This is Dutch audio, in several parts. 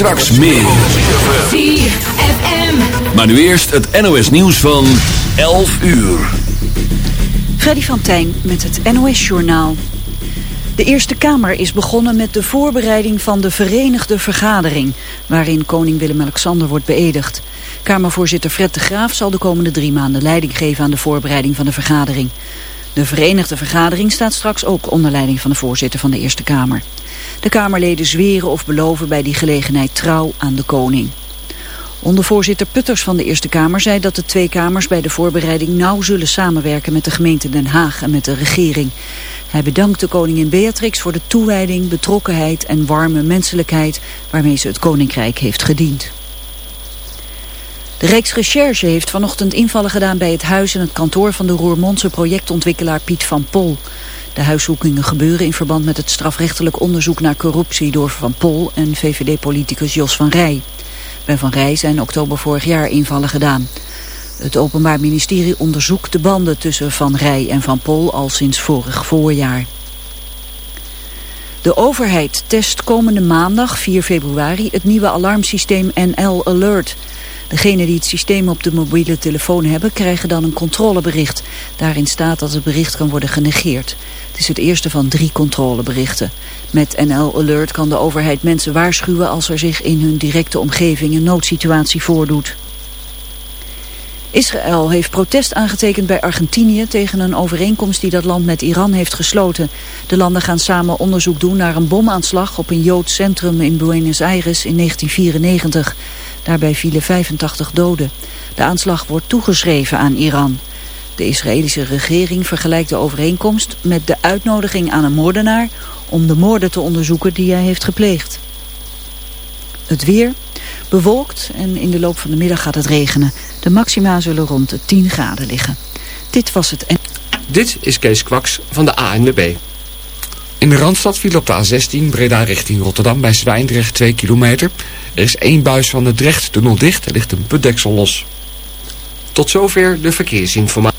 Straks meer. ZFM. Maar nu eerst het NOS nieuws van 11 uur. Freddy van Tijn met het NOS-journaal. De Eerste Kamer is begonnen met de voorbereiding van de Verenigde Vergadering... waarin koning Willem-Alexander wordt beëdigd. Kamervoorzitter Fred de Graaf zal de komende drie maanden leiding geven... aan de voorbereiding van de vergadering. De Verenigde Vergadering staat straks ook onder leiding van de voorzitter van de Eerste Kamer. De Kamerleden zweren of beloven bij die gelegenheid trouw aan de koning. Ondervoorzitter Putters van de Eerste Kamer zei dat de twee kamers bij de voorbereiding nauw zullen samenwerken met de gemeente Den Haag en met de regering. Hij bedankt de koningin Beatrix voor de toewijding, betrokkenheid en warme menselijkheid waarmee ze het koninkrijk heeft gediend. De Rijksrecherche heeft vanochtend invallen gedaan bij het huis en het kantoor van de Roermondse projectontwikkelaar Piet van Pol. De huiszoekingen gebeuren in verband met het strafrechtelijk onderzoek naar corruptie door Van Pol en VVD-politicus Jos van Rij. Bij Van Rij zijn oktober vorig jaar invallen gedaan. Het Openbaar Ministerie onderzoekt de banden tussen Van Rij en Van Pol al sinds vorig voorjaar. De overheid test komende maandag 4 februari het nieuwe alarmsysteem NL Alert. Degenen die het systeem op de mobiele telefoon hebben krijgen dan een controlebericht. Daarin staat dat het bericht kan worden genegeerd. Het is het eerste van drie controleberichten. Met NL Alert kan de overheid mensen waarschuwen als er zich in hun directe omgeving een noodsituatie voordoet. Israël heeft protest aangetekend bij Argentinië tegen een overeenkomst die dat land met Iran heeft gesloten. De landen gaan samen onderzoek doen naar een bomaanslag op een Joods centrum in Buenos Aires in 1994. Daarbij vielen 85 doden. De aanslag wordt toegeschreven aan Iran. De Israëlische regering vergelijkt de overeenkomst met de uitnodiging aan een moordenaar om de moorden te onderzoeken die hij heeft gepleegd. Het weer bewolkt en in de loop van de middag gaat het regenen. De maxima zullen rond de 10 graden liggen. Dit was het. Dit is Kees Kwaks van de ANWB. In de Randstad viel op de A16 Breda richting Rotterdam bij Zwijndrecht 2 kilometer. Er is één buis van de Drecht-tunnel dicht. Er ligt een putdeksel los. Tot zover de verkeersinformatie.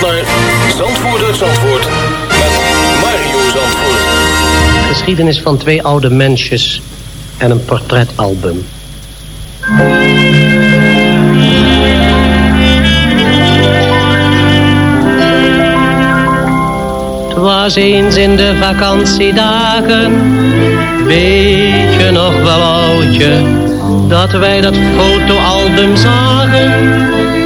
naar Zandvoort uit Zandvoort met Mario Zandvoort. Geschiedenis van twee oude mensjes en een portretalbum. Was eens in de vakantiedagen, weet je nog wel oudje, dat wij dat fotoalbum zagen.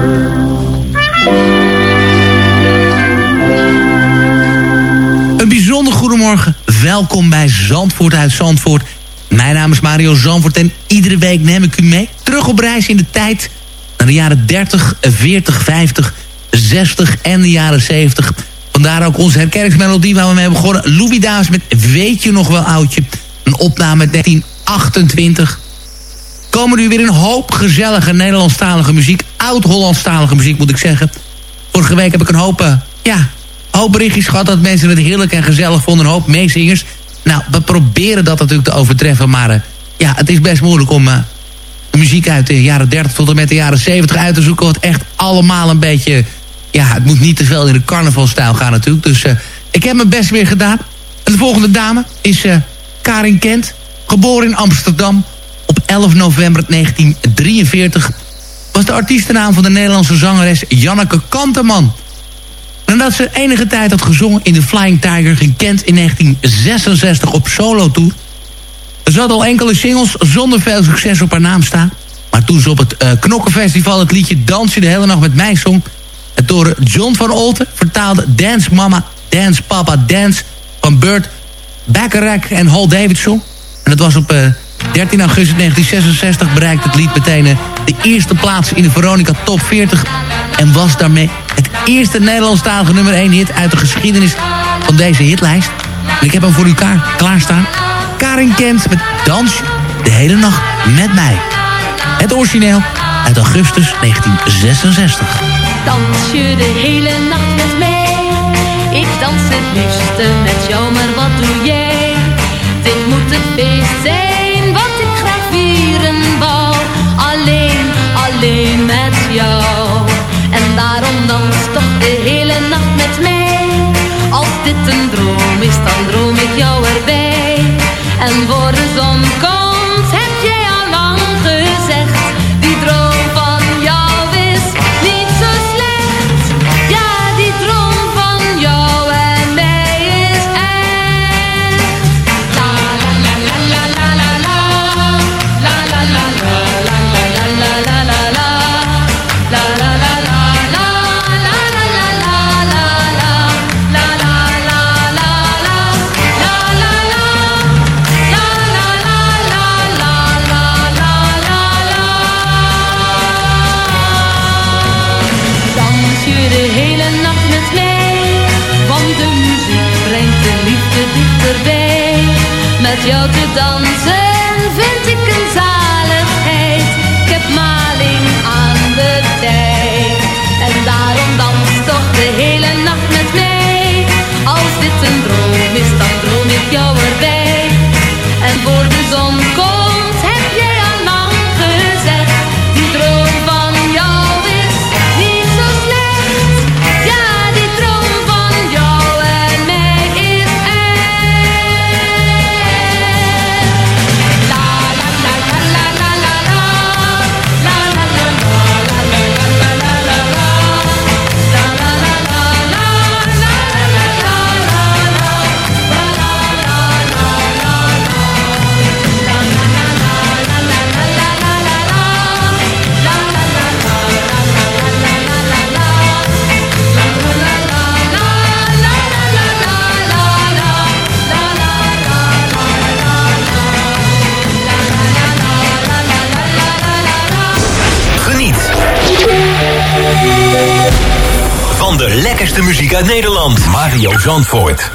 Goedemorgen. Welkom bij Zandvoort uit Zandvoort. Mijn naam is Mario Zandvoort en iedere week neem ik u mee. Terug op reis in de tijd naar de jaren 30, 40, 50, 60 en de jaren 70. Vandaar ook onze herkenningsmelodie waar we mee hebben begonnen. Louis Daas met Weet je nog wel oudje? Een opname uit 1928. Komen nu weer een hoop gezellige Nederlandstalige muziek. Oud-Hollandstalige muziek moet ik zeggen. Vorige week heb ik een hoop, eh, ja, hoop berichtjes gehad dat mensen het heerlijk en gezellig vonden. Een hoop meezingers. Nou, we proberen dat natuurlijk te overtreffen. Maar uh, ja, het is best moeilijk om de muziek uit de jaren 30 tot en met de jaren 70 uit te zoeken. Wat echt allemaal een beetje... Ja, het moet niet te veel in de carnavalstijl gaan natuurlijk. Dus uh, ik heb mijn best weer gedaan. De volgende dame is Karin Kent. Geboren in Amsterdam op 11 november 1943. Was de artiestennaam van de Nederlandse zangeres Janneke Kanteman. Nadat ze enige tijd had gezongen in de Flying Tiger... ging Kent in 1966 op solo-tour. Ze al enkele singles zonder veel succes op haar naam staan. Maar toen ze op het uh, Knokkenfestival het liedje Dansje de hele nacht met mij zong... Het door John van Olten vertaalde Dance Mama, Dance Papa, Dance van Burt Bacharach en Hal Davidson. En dat was op uh, 13 augustus 1966 bereikt het lied meteen uh, de eerste plaats in de Veronica Top 40. En was daarmee het eerste Nederlandstalige nummer 1 hit uit de geschiedenis van deze hitlijst. En ik heb hem voor u klaar, klaarstaan. Karin Kent met Dans de hele nacht met mij. Het origineel uit augustus 1966. Dans je de hele nacht met mij? Ik dans het liefste met jou, maar wat doe jij? Dit moet een feest zijn, wat ik graag Nederland. Mario Zandvoort.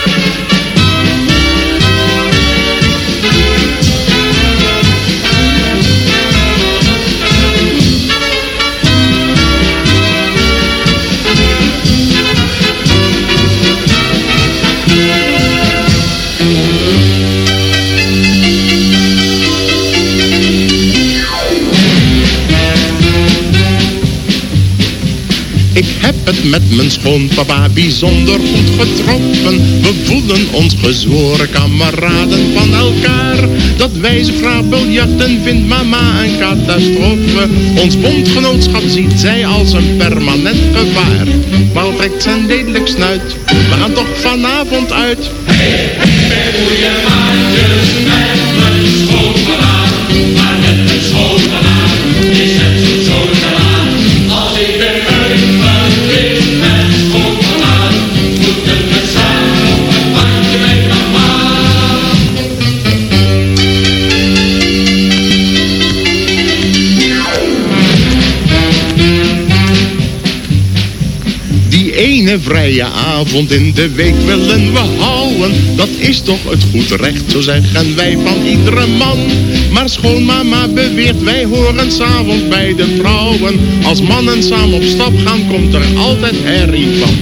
Het met mijn schoonpapa bijzonder goed getroffen. We voelen ons gezworen kameraden van elkaar. Dat wij zo graag biljarten vindt mama een catastrofe. Ons bondgenootschap ziet zij als een permanent gevaar. Maar trekt zijn lelijk snuit, we gaan toch vanavond uit. Die vrije avond in de week willen we houden. Dat is toch het goed recht, zo zeggen wij van iedere man. Maar schoonmama beweert, wij horen s'avonds bij de vrouwen. Als mannen samen op stap gaan, komt er altijd herrie van.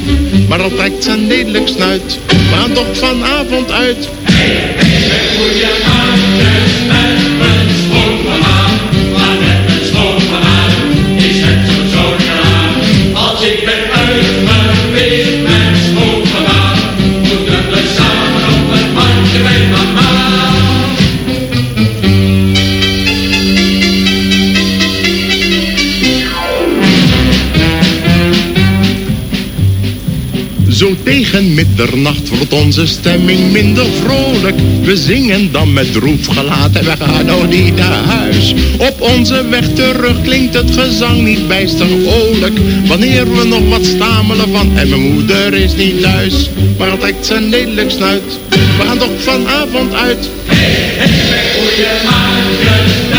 Maar al trekt zijn lelijk snuit, we gaan toch vanavond uit. Tegen middernacht wordt onze stemming minder vrolijk. We zingen dan met droef gelaat en we gaan nog niet naar huis. Op onze weg terug klinkt het gezang niet bijster oorlijk. Wanneer we nog wat stamelen van en mijn moeder is niet thuis. Maar het trekt zijn lelijk snuit. We gaan toch vanavond uit. Als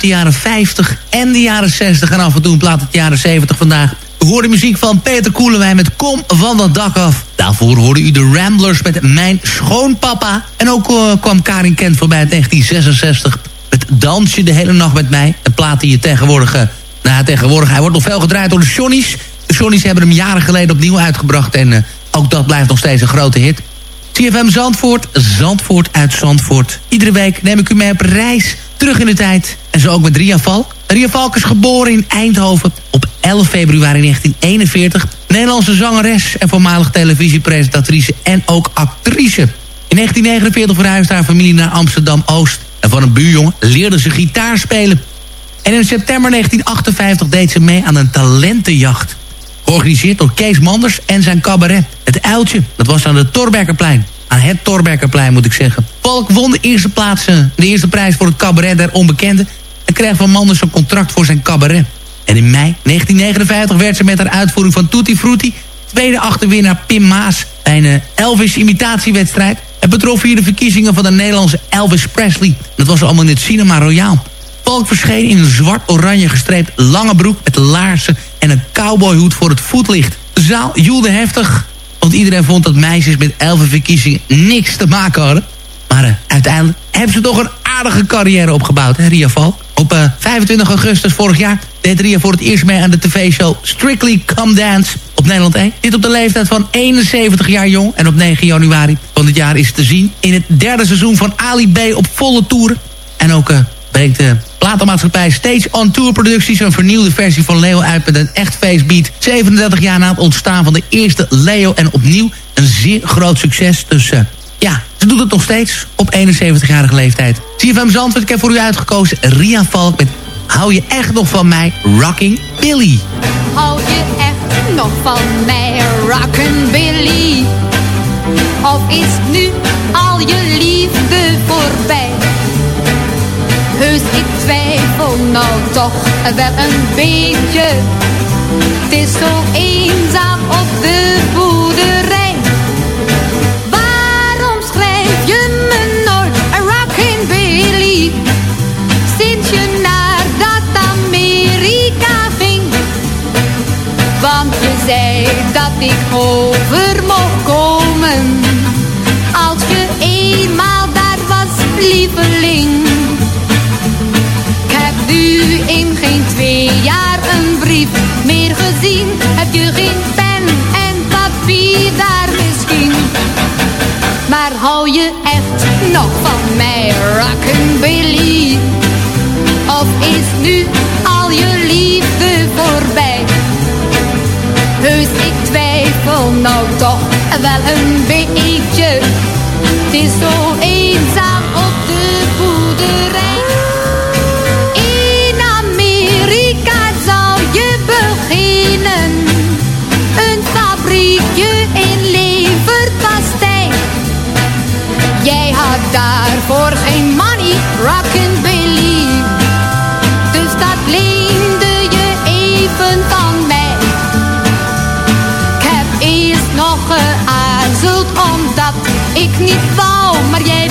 de jaren 50 en de jaren 60. En af en toe plaat uit de jaren 70 vandaag. U hoorde muziek van Peter Koelewijn met Kom van dat dak af. Daarvoor hoorde u de Ramblers met Mijn Schoonpapa. En ook eh, kwam Karin Kent voorbij uit 1966 met Dans je de hele nacht met mij. Een plaat die je tegenwoordig... eh, nou, tegenwoordig, hij wordt nog veel gedraaid door de Johnny's. De Johnny's hebben hem jaren geleden opnieuw uitgebracht. En eh, ook dat blijft nog steeds een grote hit. CFM Zandvoort, Zandvoort uit Zandvoort. Iedere week neem ik u mee op reis terug in de tijd. En zo ook met Ria Valk. Ria Valk is geboren in Eindhoven op 11 februari 1941. Nederlandse zangeres en voormalig televisiepresentatrice en ook actrice. In 1949 verhuisde haar familie naar Amsterdam-Oost. En van een buurjongen leerde ze gitaar spelen. En in september 1958 deed ze mee aan een talentenjacht. Georganiseerd door Kees Manders en zijn cabaret. Het Uiltje, dat was aan de Torberkerplein. Aan het Torberkerplein moet ik zeggen. Valk won de eerste, plaats, eh, de eerste prijs voor het cabaret der onbekenden... en kreeg van Manders een contract voor zijn cabaret. En in mei 1959 werd ze met haar uitvoering van Tutti Frutti... tweede achterwinnaar Pim Maas bij een eh, Elvis-imitatiewedstrijd. Het betrof hier de verkiezingen van de Nederlandse Elvis Presley. Dat was allemaal in het Cinema Royal. Valk verscheen in een zwart-oranje gestreept lange broek... met laarzen en een cowboyhoed voor het voetlicht. De zaal joelde heftig, want iedereen vond dat meisjes met elfenverkiezingen niks te maken hadden. Maar eh, uiteindelijk hebben ze toch een aardige carrière opgebouwd, hè, Ria? Op eh, 25 augustus vorig jaar deed Ria voor het eerst mee aan de tv-show Strictly Come Dance op Nederland 1. Dit op de leeftijd van 71 jaar jong. En op 9 januari van dit jaar is te zien in het derde seizoen van Ali B op volle toeren. En ook eh, de platenmaatschappij Stage on Tour Producties... een vernieuwde versie van Leo uit met een echt facebeat. 37 jaar na het ontstaan van de eerste Leo... en opnieuw een zeer groot succes. Dus uh, ja, ze doet het nog steeds op 71-jarige leeftijd. CFM Zandvoort, ik heb voor u uitgekozen Ria Valk met Hou je echt nog van mij, Rocking Billy. Hou je echt nog van mij, Rockin' Billy? Of is nu al je liefde voorbij? Heus, ik twijfel nou toch wel een beetje. Het is zo eenzaam op de boerderij. Waarom schrijf je me nooit een Rockin' Billy? Sinds je naar dat Amerika ging. Want je zei dat ik over mij, Rockin' Billy? Of is nu al je liefde voorbij? Heus, ik twijfel nou toch wel een beetje. Het is zo eenzaam daarvoor geen money, Rockin' Billy. Dus dat leende je even van mij. Ik heb eerst nog geaarzeld omdat ik niet wou. Maar jij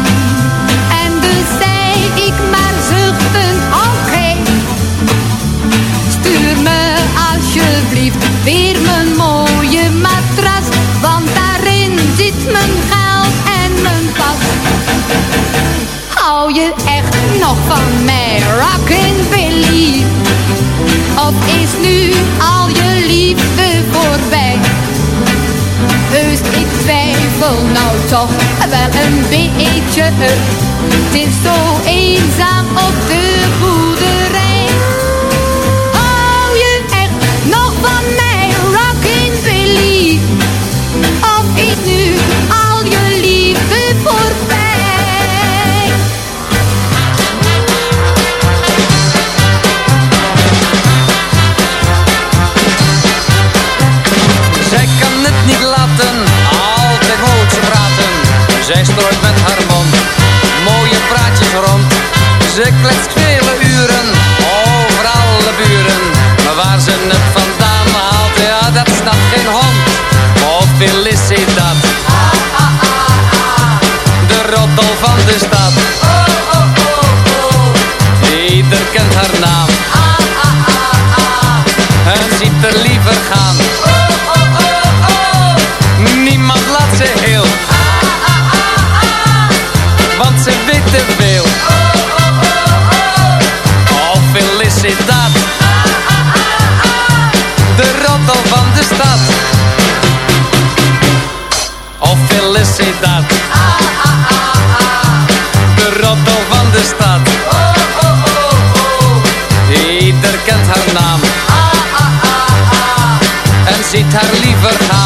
Je echt nog van mij, Rockin' Billy? Of is nu al je liefde voorbij? Heus, ik twijfel nou toch wel een beetje. Het is zo eenzaam op de boerderij. Zij met haar mond mooie praatjes rond. Ze kletst vele uren over alle buren. Maar waar ze het vandaan haalt, ja dat snapt geen hond. Hoeveel is ze? De roddel van de stad. Ieder kent haar naam. Te veel. Hoeveel is ze dat? De roddel van de stad. Hoeveel is ze dat? De roddel van de stad. Ieder kent haar naam. En ziet haar liever gaan.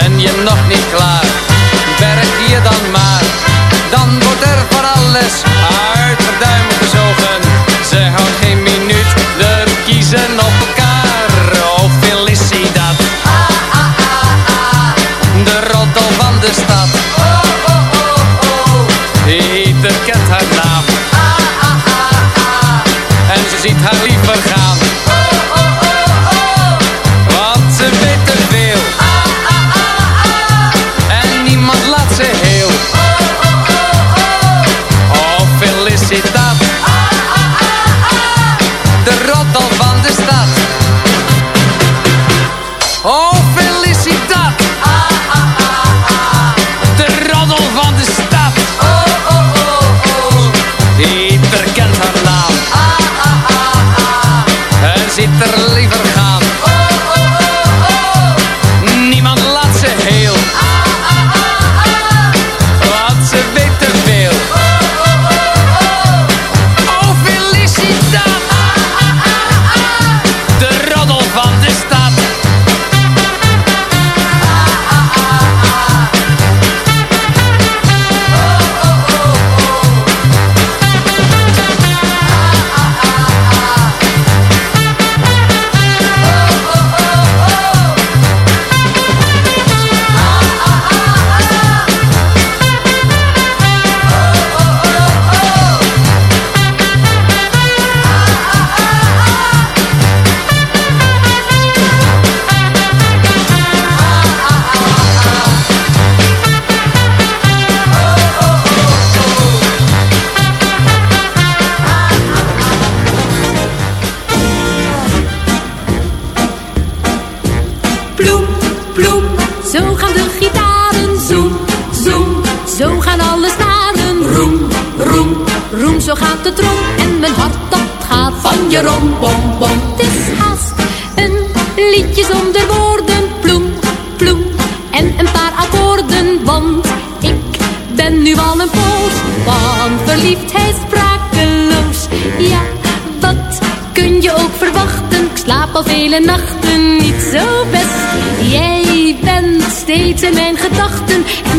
Ben je nog niet klaar? Berg je dan maar. Dan wordt er voor alles uit de duim gezogen. Ze houdt geen minuut, de kiezen op elkaar. Oh, felicidad. De roddel van de stad. Ieder kent haar naam. En ze ziet haar liever gaan.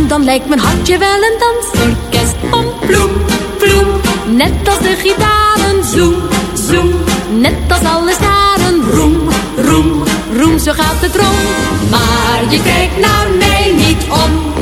Dan lijkt mijn hartje wel een dansorkest. Om ploem, ploem, net als de gitaren. Zoem, zoem, net als alle staren. Roem, roem, roem, zo gaat het rond. Maar je kijkt naar mij niet om.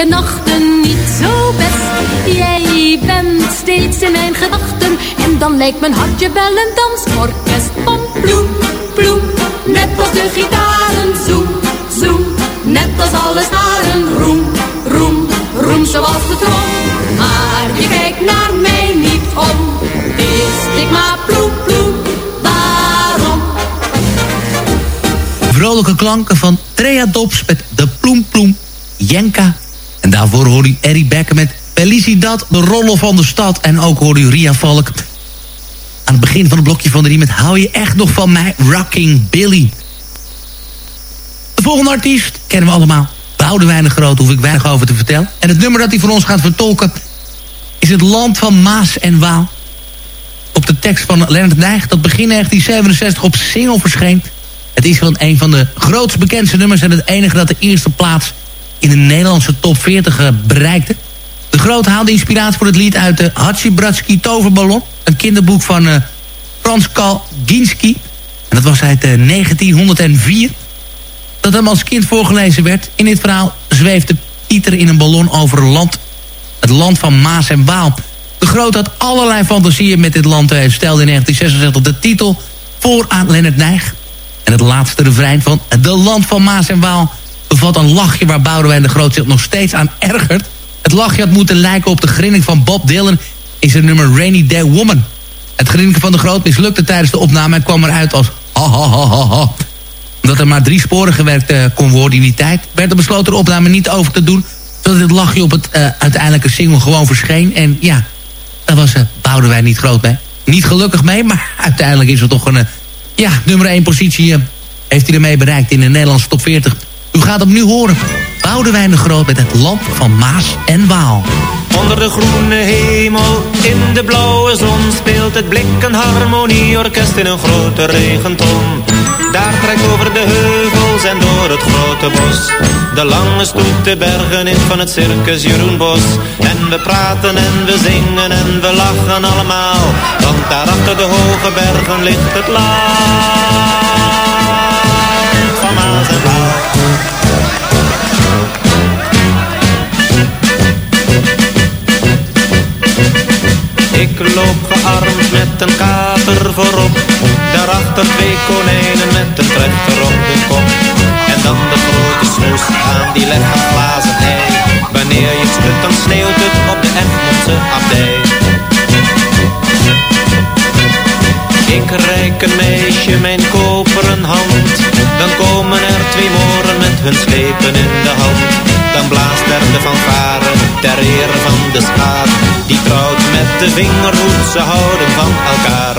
Vele nachten niet zo best. Jij bent steeds in mijn gedachten. En dan lijkt mijn hartje wel een dansorkest. Van ploem, ploem, net als de gitaren. Zoem, zoem, net als alle snaren. Roem, roem, roem zoals de trom. Maar je kijkt naar mij niet om. Wist ik maar ploem, ploem, waarom? Vrolijke klanken van Trea Dops met de Ploem Ploem Jenka. Daarvoor hoor u Eddie Becker met Felicidad, de rollen van de stad. En ook hoor u Ria Valk aan het begin van het blokje van de riem met Hou je echt nog van mij, Rocking Billy. De volgende artiest kennen we allemaal. Boudewijn de Groot, hoef ik weinig over te vertellen. En het nummer dat hij voor ons gaat vertolken is het land van Maas en Waal. Op de tekst van Leonard Nijg, dat begin 1967 op single verscheen. Het is wel een van de grootst bekendste nummers... en het enige dat de eerste plaats in de Nederlandse top 40 eh, bereikte. De Groot haalde inspiratie voor het lied uit de Hatsibratski Toverballon. Een kinderboek van eh, Frans Kalginski. En dat was uit eh, 1904. Dat hem als kind voorgelezen werd. In dit verhaal zweefde Pieter in een ballon over land. Het land van Maas en Waal. De Groot had allerlei fantasieën met dit land. Hij stelde in 1966 de titel voor aan Leonard Nijg. En het laatste refrein van De Land van Maas en Waal... bevat een lachje waar Boudewijn de Groot zich nog steeds aan ergert. Het lachje had moeten lijken op de grinnik van Bob Dylan... is het nummer Rainy Day Woman. Het grinniken van de groot mislukte tijdens de opname en kwam eruit als ha ha ha ha ha. Omdat er maar drie sporen gewerkt uh, kon worden in die tijd... werd er besloten de opname niet over te doen... zodat het lachje op het uh, uiteindelijke single gewoon verscheen. En ja, daar was, uh, bouwden wij niet groot mee. Niet gelukkig mee, maar uiteindelijk is het toch een... ja, nummer 1 positie heeft hij ermee bereikt in de Nederlandse top 40. U gaat hem nu horen. Boudewijn de Groot met het land van Maas en Waal. Onder de groene hemel, in de blauwe zon speelt het blik een harmonieorkest in een grote regenton. Daar trekt over de heuvels en door het grote bos. De lange stoet de bergen in van het circus Jeroen Bos. En we praten en we zingen en we lachen allemaal. Want daar achter de hoge bergen ligt het land Ik loop gearmd met een kater voorop. Daarachter twee konijnen met een trechter op de kop. En dan de grote snoes aan die legt een glazen ei. Wanneer je schudt, dan sneeuwt het op de Egmondse abdij. Ik reik een meisje mijn koperen hand. Dan komen er twee moren met hun slepen in de hand. Dan blaast er de fanfare ter ere van de schaar. Die trouwt met de vingerhoed, ze houden van elkaar.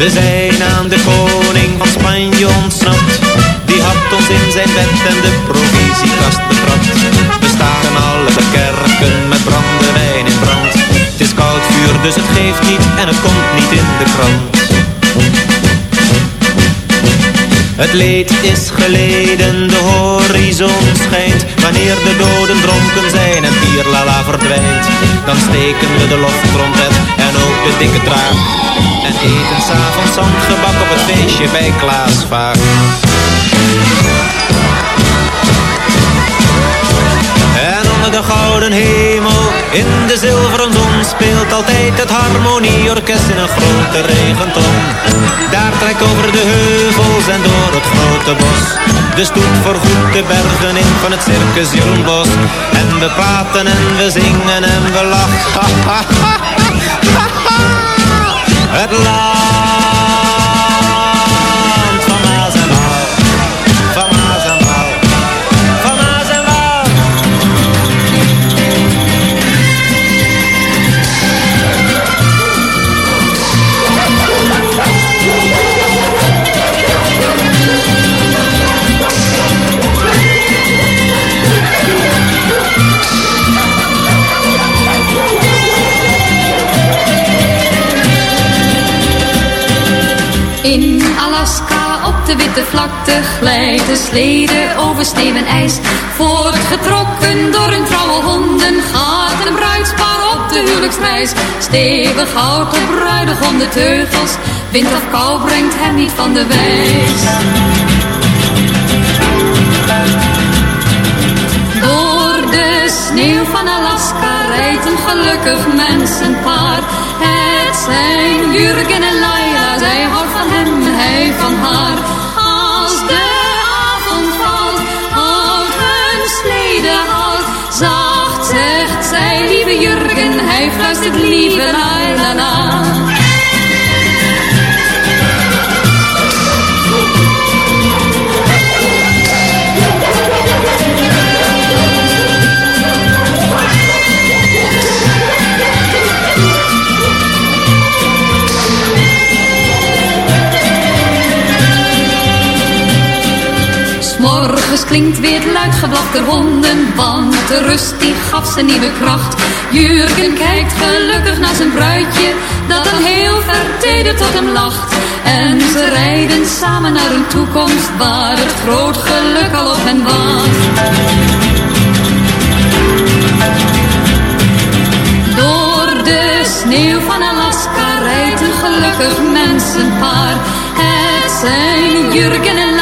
We zijn aan de koning van Spanje ontsnapt. Die had ons in zijn bed en de provisiekast betrapt. We staren alle kerken met brandewijn in brand. Het is koud vuur, dus het geeft niet en het komt niet in de krant. Het leed is geleden, de horizon schijnt. Wanneer de doden dronken zijn en bierlala verdwijnt Dan steken we de loftrompet en ook de dikke draak. En eten s'avonds zandgebak op het feestje bij Klaas En onder de gouden hemel, in de zilveren zon Speelt altijd het harmonieorkest in een grote regenton. Daar trekt over de heuvels en door het grote bos De stoet voorgoed de bergen in van het circus Jeroen Bos En we praten en we zingen en we lachen. Het land de witte vlakte glijdt de slede over steen en ijs. Voortgetrokken door een trouwe honden gaat een bruidspaar op de huwelijksreis. Stevig houdt de bruidegom de teugels, wind of kou brengt hem niet van de wijs. Door de sneeuw van Alaska rijdt een gelukkig mensenpaar. Het zijn Jurgen en Laila, zij houdt van hem, hij van haar. Jurgen, hij fluistert lieve na. Klinkt weer het luid geblaf der honden, want de rust die gaf ze nieuwe kracht. Jurgen kijkt gelukkig naar zijn bruidje, dat al heel ver ieder tot hem lacht. En ze rijden samen naar een toekomst waar het groot geluk al op hen wacht. Door de sneeuw van Alaska rijdt een gelukkig mensenpaar. Het zijn Jurgen en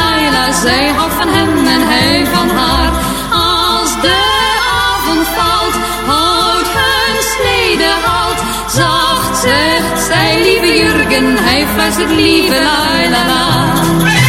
zij houdt van hem en hij van haar. Als de avond valt, houdt hun slede halt. Zacht zegt zij, lieve Jurgen, hij fluistert lieve Laila. La. Beleef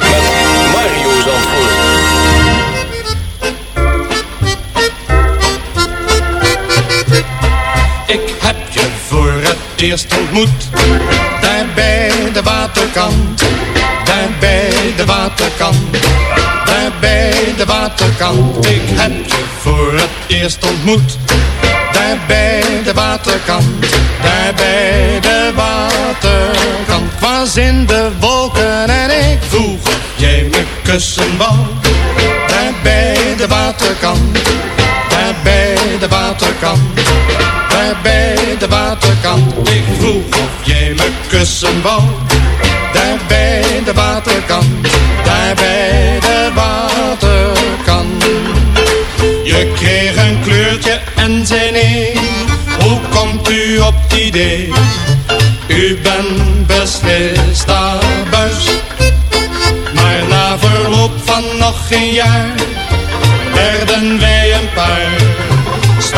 eerst ontmoet, daar bij de waterkant, daar bij de waterkant, daar bij de waterkant. Ik heb je voor het eerst ontmoet, daar bij de waterkant, daar bij de waterkant. Was in de wolken en ik vroeg of jij me kussen daar bij de waterkant, daar bij de waterkant daar bij de waterkant. Of jij me kussen wou. Daar bij de waterkant, daar bij de waterkant. Je kreeg een kleurtje en zei nee, hoe komt u op het idee? U bent beslist abuis. Maar na verloop van nog een jaar, werden wij een paar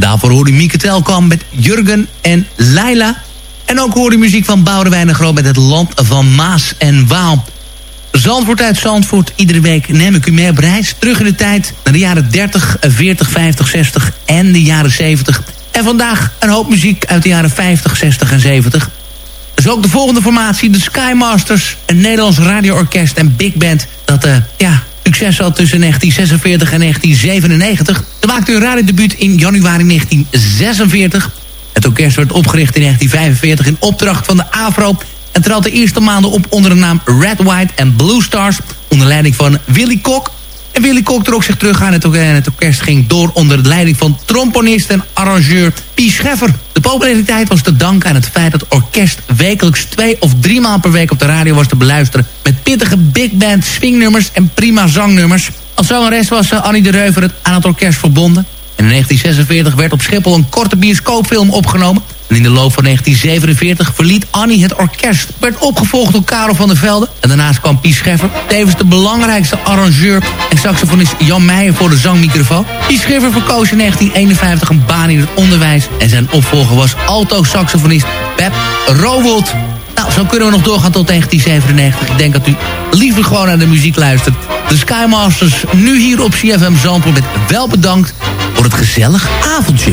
En daarvoor hoorde Mieke Telkamp met Jurgen en Leila. En ook hoorde muziek van Boudewijn de Groot met het land van Maas en Waal. Zandvoort uit Zandvoort. Iedere week neem ik u mee op. Terug in de tijd naar de jaren 30, 40, 50, 60 en de jaren 70. En vandaag een hoop muziek uit de jaren 50, 60 en 70. Dus ook de volgende formatie, de Skymasters. Een Nederlands radioorkest en big band. Dat, uh, ja, succes had tussen 1946 en 1997. Ze maakte hun radiodebuut in januari 1946. Het orkest werd opgericht in 1945 in opdracht van de AVRO... en trad de eerste maanden op onder de naam Red, White en Blue Stars... onder leiding van Willy Kok. En Willy Kok trok zich terug aan het, het orkest ging door onder de leiding van tromponist en arrangeur Pie Scheffer. De populariteit was te danken aan het feit dat het orkest wekelijks twee of drie maal per week op de radio was te beluisteren. Met pittige big band swingnummers en prima zangnummers. Als zangeres was eh, Annie de Reuver het aan het orkest verbonden. En in 1946 werd op Schiphol een korte bioscoopfilm opgenomen. En in de loop van 1947 verliet Annie het orkest. Werd opgevolgd door Karel van der Velde. En daarnaast kwam Pies Scheffer. Tevens de belangrijkste arrangeur en saxofonist Jan Meijer voor de zangmicrofoon. Pies Scheffer verkoos in 1951 een baan in het onderwijs. En zijn opvolger was alto-saxofonist Pep Rowold. Nou, zo kunnen we nog doorgaan tot 1997. Ik denk dat u liever gewoon naar de muziek luistert. De Skymasters nu hier op CFM Zandvoort met wel bedankt voor het gezellig avondje.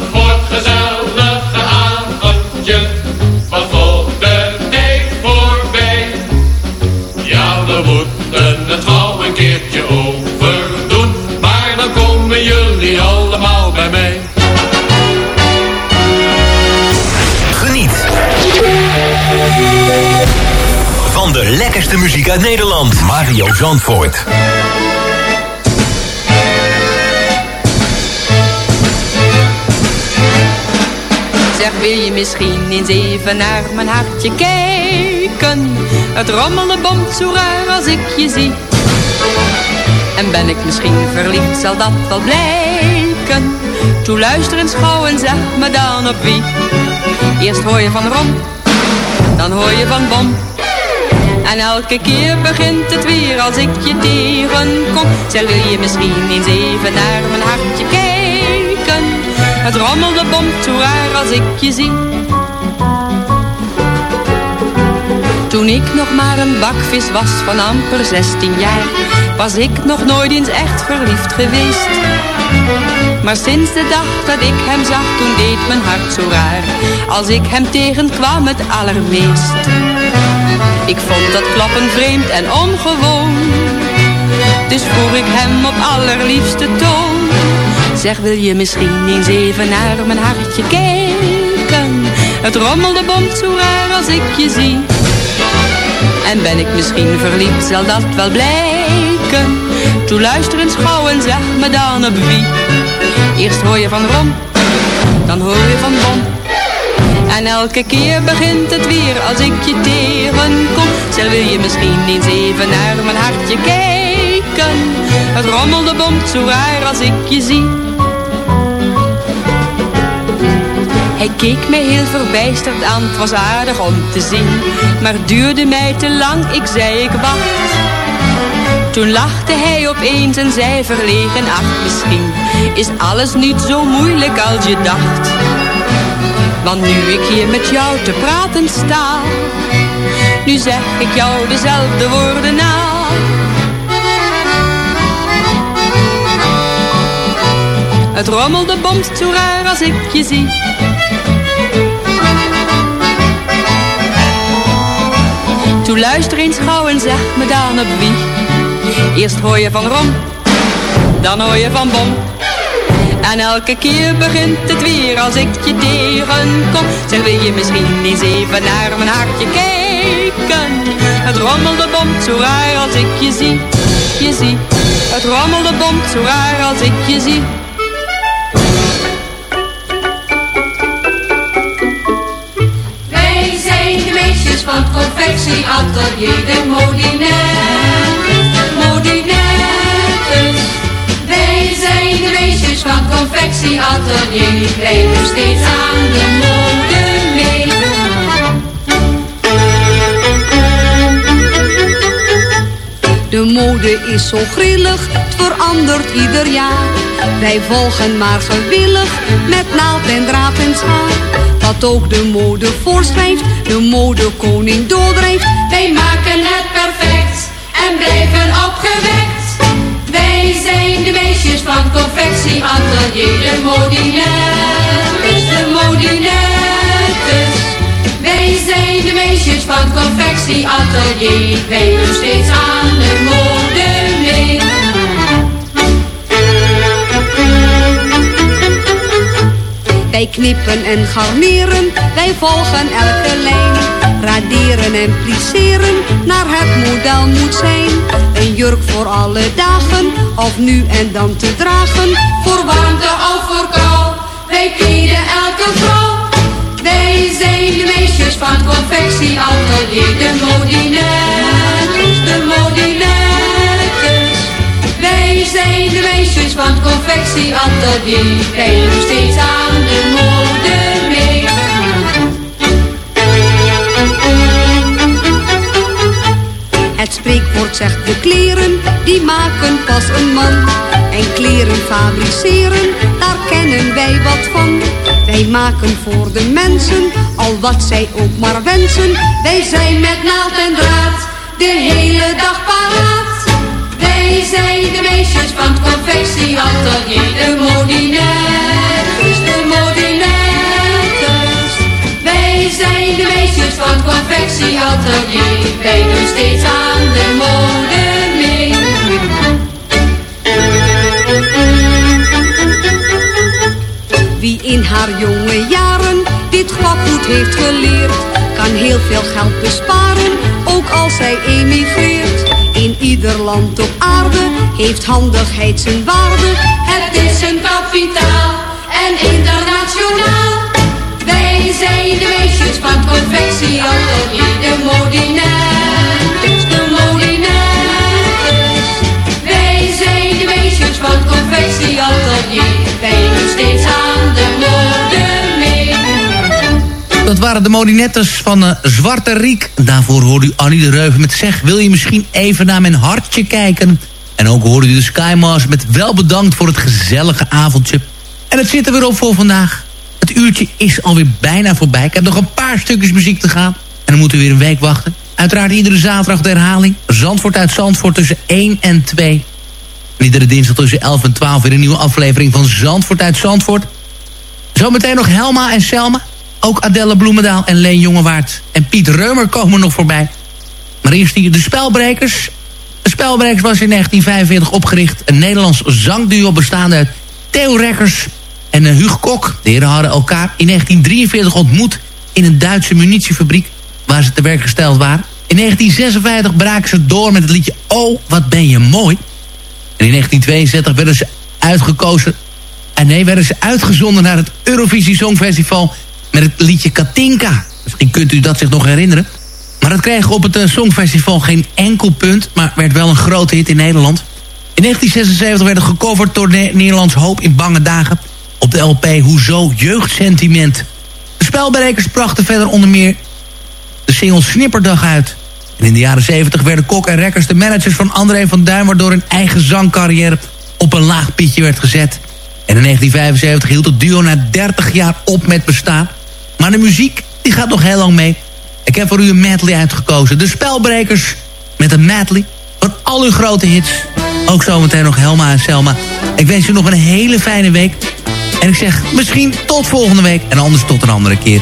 lekkerste muziek uit Nederland. Mario Zandvoort. Zeg, wil je misschien eens even naar mijn hartje kijken? Het rommelen bomt zo raar als ik je zie. En ben ik misschien verliefd, zal dat wel blijken. Toe luister eens en zeg me dan op wie. Eerst hoor je van Ron, dan hoor je van Bom. En elke keer begint het weer als ik je tegenkom. Zeg, wil je misschien eens even naar mijn hartje kijken? Het rommelde bomt zo raar als ik je zie. Toen ik nog maar een bakvis was van amper 16 jaar, was ik nog nooit eens echt verliefd geweest. Maar sinds de dag dat ik hem zag, toen deed mijn hart zo raar, als ik hem tegenkwam het allermeest. Ik vond dat klappen vreemd en ongewoon, dus vroeg ik hem op allerliefste toon. Zeg, wil je misschien eens even naar mijn hartje kijken? Het rommelde bomt zo raar als ik je zie. En ben ik misschien verliefd, zal dat wel blijken. Toe luister eens gauw en zeg me dan op wie. Eerst hoor je van rom, dan hoor je van bom. En elke keer begint het weer als ik je tegenkom. Zeg, wil je misschien eens even naar mijn hartje kijken? Het rommelde bomt zo raar als ik je zie. Hij keek mij heel verbijsterd aan, het was aardig om te zien. Maar duurde mij te lang, ik zei ik wacht. Toen lachte hij opeens en zei verlegen, ach misschien is alles niet zo moeilijk als je dacht. Want nu ik hier met jou te praten sta, nu zeg ik jou dezelfde woorden na. Het rommelde bomst zo raar als ik je zie. Toe luister eens gauw en zeg me dan op wie. Eerst hoor je van rom, dan hoor je van bom. En elke keer begint het weer als ik je tegenkom. Zeg, wil je misschien eens even naar mijn hartje kijken? Het rommelde bomt zo raar als ik je zie, je zie. Het rommelde bomt zo raar als ik je zie. Wij zijn de meisjes van het confectieatelier, de modinettes. Meisjes van confectieatelier, wij doen steeds aan de mode mee. De mode is zo grillig, het verandert ieder jaar. Wij volgen maar gewillig, met naald en draad en schaar. Wat ook de mode voorschrijft, de modekoning doordrijft. Wij de modinettes, de modinettes. Wij zijn de meisjes van confectieatelier, wij doen steeds aan de mode Wij knippen en garneren, wij volgen elke lijn. Raderen en plisseren, naar het model moet zijn. Een jurk voor alle dagen, of nu en dan te dragen. Voor warmte of voor kou, wij kleden elke vrouw. Wij zijn de meisjes van het confectieatelier, de modinettes, zijn de meisjes van het confectieatelier, wij doen steeds aan de mode mee. Het spreekwoord zegt de kleren, die maken pas een man. En kleren fabriceren, daar kennen wij wat van. Wij maken voor de mensen, al wat zij ook maar wensen. Wij zijn met naald en draad, de hele dag paraat. Wij zijn de meisjes van het confectieatelier, de modinettes, de modinettes. Wij zijn de meisjes van het confectieatelier, wij doen steeds aan de mode. Wie in haar jonge jaren dit vakgoed heeft geleerd, kan heel veel geld besparen, ook als zij emigreert. Ieder land op aarde heeft handigheid zijn waarde. Het is een waren de modinettes van eh, Zwarte Riek. Daarvoor hoorde u Annie de Reuven met zeg... wil je misschien even naar mijn hartje kijken? En ook hoorde u de Skymars met wel bedankt voor het gezellige avondje. En het zit er weer op voor vandaag. Het uurtje is alweer bijna voorbij. Ik heb nog een paar stukjes muziek te gaan. En dan moeten we weer een week wachten. Uiteraard iedere zaterdag de herhaling. Zandvoort uit Zandvoort tussen 1 en 2. En iedere dinsdag tussen 11 en 12 weer een nieuwe aflevering van Zandvoort uit Zandvoort. Zometeen nog Helma en Selma. Ook Adelle Bloemendaal en Leen Jongewaard. En Piet Reumer komen nog voorbij. Maar eerst hier de Spelbrekers. De Spelbrekers was in 1945 opgericht. Een Nederlands zangduo bestaande uit Theo Rekkers en uh, Hugo Kok. De heren hadden elkaar in 1943 ontmoet in een Duitse munitiefabriek waar ze te werk gesteld waren. In 1956 braken ze door met het liedje Oh, wat ben je mooi. En in 1962 werden ze uitgekozen... En nee, werden ze uitgezonden naar het Eurovisie Songfestival... met het liedje Katinka. Misschien kunt u dat zich nog herinneren. Maar dat kreeg op het Songfestival geen enkel punt... maar werd wel een grote hit in Nederland. In 1976 werd het gecoverd door de Nederlands Hoop in Bange Dagen... op de LP Hoezo Jeugdsentiment. De spelberekers brachten verder onder meer de single Snipperdag uit. En in de jaren 70 werden Kok en Rekkers de managers van André van Duin... waardoor hun eigen zangcarrière op een laag pitje werd gezet. En in 1975 hield het duo na 30 jaar op met bestaan. Maar de muziek die gaat nog heel lang mee. Ik heb voor u een medley uitgekozen. De spelbrekers met een medley van al uw grote hits. Ook zometeen nog Helma en Selma. Ik wens u nog een hele fijne week. En ik zeg misschien tot volgende week. En anders tot een andere keer.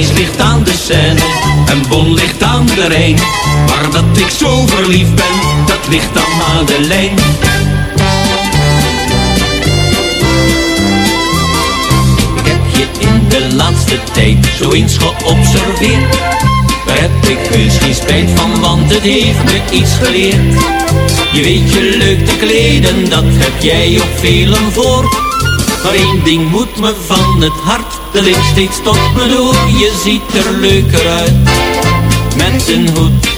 Parijs ligt aan de Seine en Bon ligt aan de Rijn. Maar dat ik zo verliefd ben, dat ligt aan Madeleine. Ik heb je in de laatste tijd zo eens geobserveerd. Daar heb ik heus geen spijt van, want het heeft me iets geleerd. Je weet je leuk te kleden, dat heb jij op velen voor. Maar één ding moet me van het hart, de steeds tot me door. Je ziet er leuker uit, met een hoed.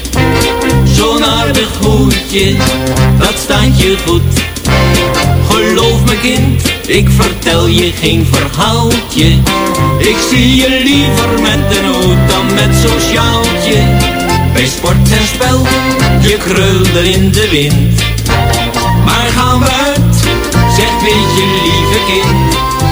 Zo'n aardig hoedje, dat staat je goed. Geloof me kind, ik vertel je geen verhaaltje. Ik zie je liever met een hoed dan met zo'n sjaaltje. Bij sport en spel, je krulde in de wind. Maar gaan we uit, zegt weet je lieve kind.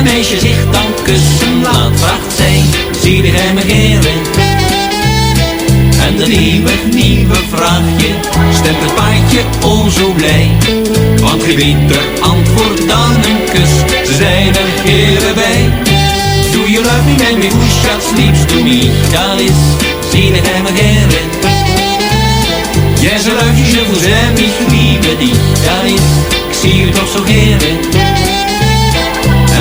Voor een meisje zich dan kussen laat, vraagt zij, zie de hem heren. En een nieuwe, nieuwe vraagje stemt het paardje o zo blij. Want geen beter antwoord dan een kus, ze zijn er heren bij. Do you love me, baby, who shall sleeps to me? Dat is, zie de hem heren. Yes, I love you, je vous aime, ich liebe dich. Dat is, ik zie je toch zo heren.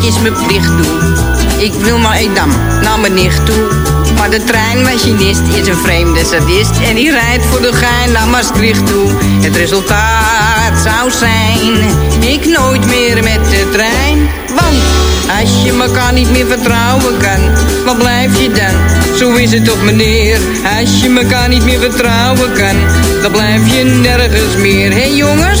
Netjes mijn plicht doe. Ik wil naar Edam, naar mijn nicht toe. Maar de treinmachinist is een vreemde sadist. En die rijdt voor de gein naar Maastricht toe. Het resultaat zou zijn, ik nooit meer met de trein. Want als je elkaar niet meer vertrouwen kan, wat blijf je dan? Zo is het toch meneer, als je elkaar niet meer vertrouwen kan, dan blijf je nergens meer. Hé jongens,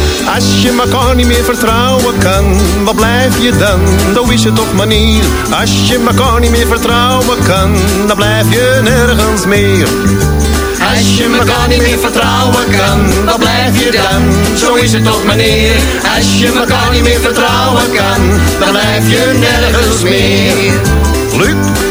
als je elkaar niet meer vertrouwen kan. Wat blijf je dan? Zo is het toch manier. Als je elkaar niet meer vertrouwen kan. Dan blijf je nergens meer. Als je elkaar niet meer vertrouwen kan, wat blijf je dan? Zo is het toch meneer. Als je elkaar niet meer vertrouwen kan, dan blijf je nergens meer.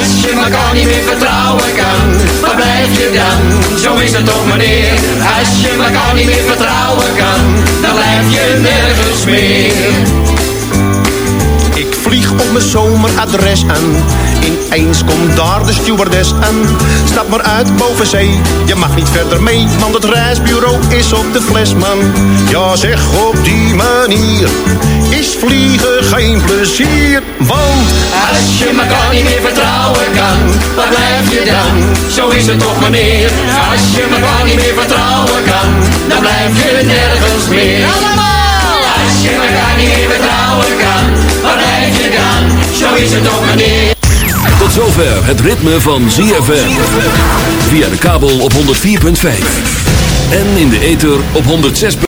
Als je elkaar niet meer vertrouwen kan, wat blijf je dan? Zo is het toch meneer. Als je elkaar niet meer vertrouwen kan, dan blijf je nergens meer. Vlieg op mijn zomeradres aan. Ineens komt daar de stewardess aan. Stap maar uit boven zee, je mag niet verder mee. Want het reisbureau is op de fles, man. Ja, zeg op die manier is vliegen geen plezier. Want Als je elkaar niet meer vertrouwen kan, wat blijf je dan? Zo is het toch meneer. Als je elkaar niet meer vertrouwen kan, dan blijf je nergens meer. Allemaal! Als je elkaar niet meer vertrouwen meneer. Tot zover het ritme van ZFM. Via de kabel op 104.5. En in de ether op 106.